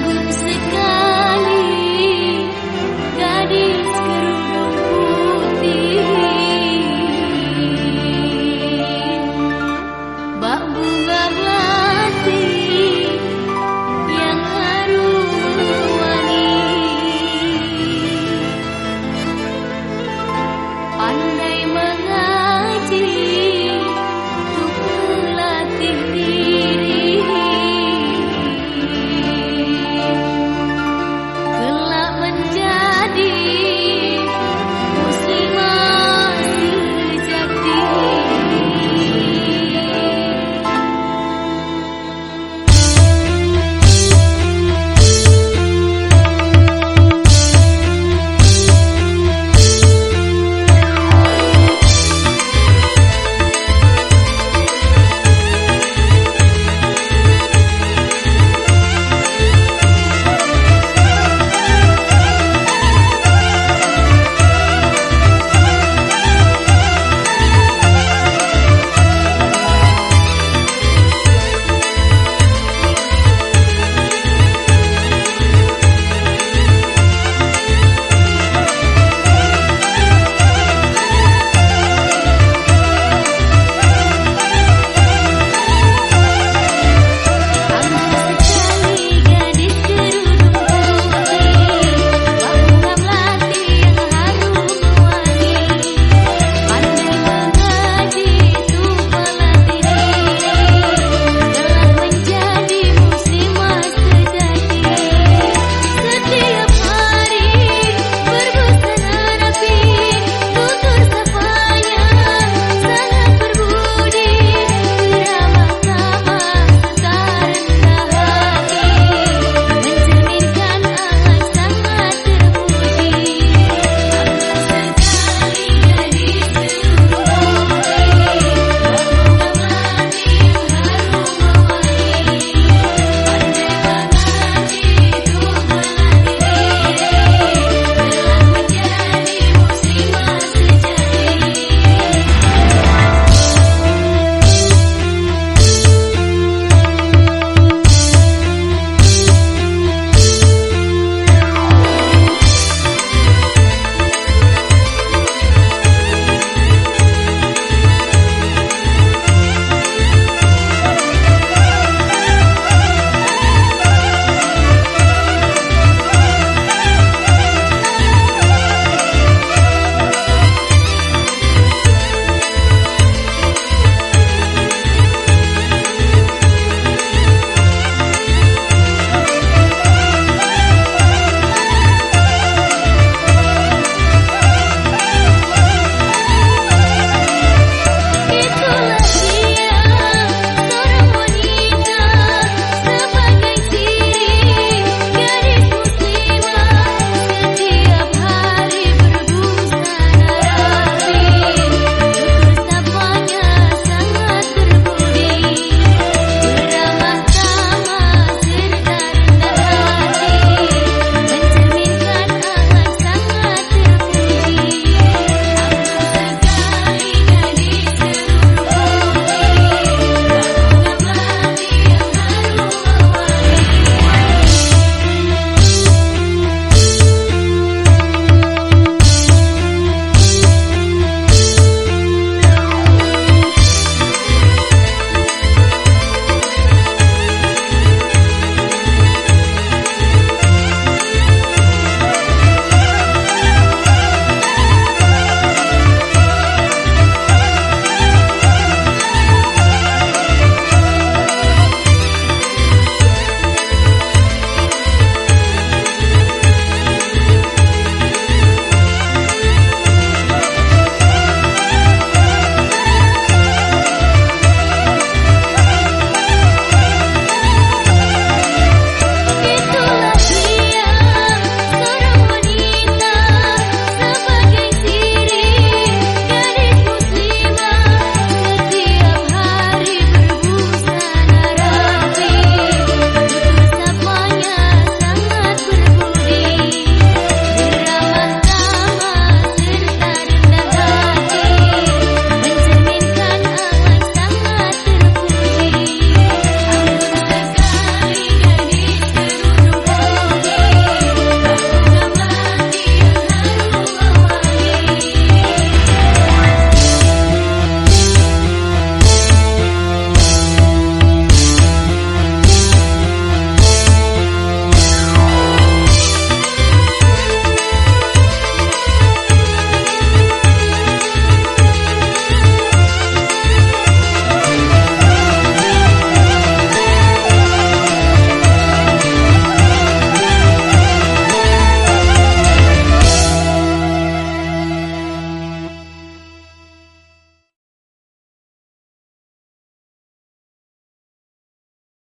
Embun segar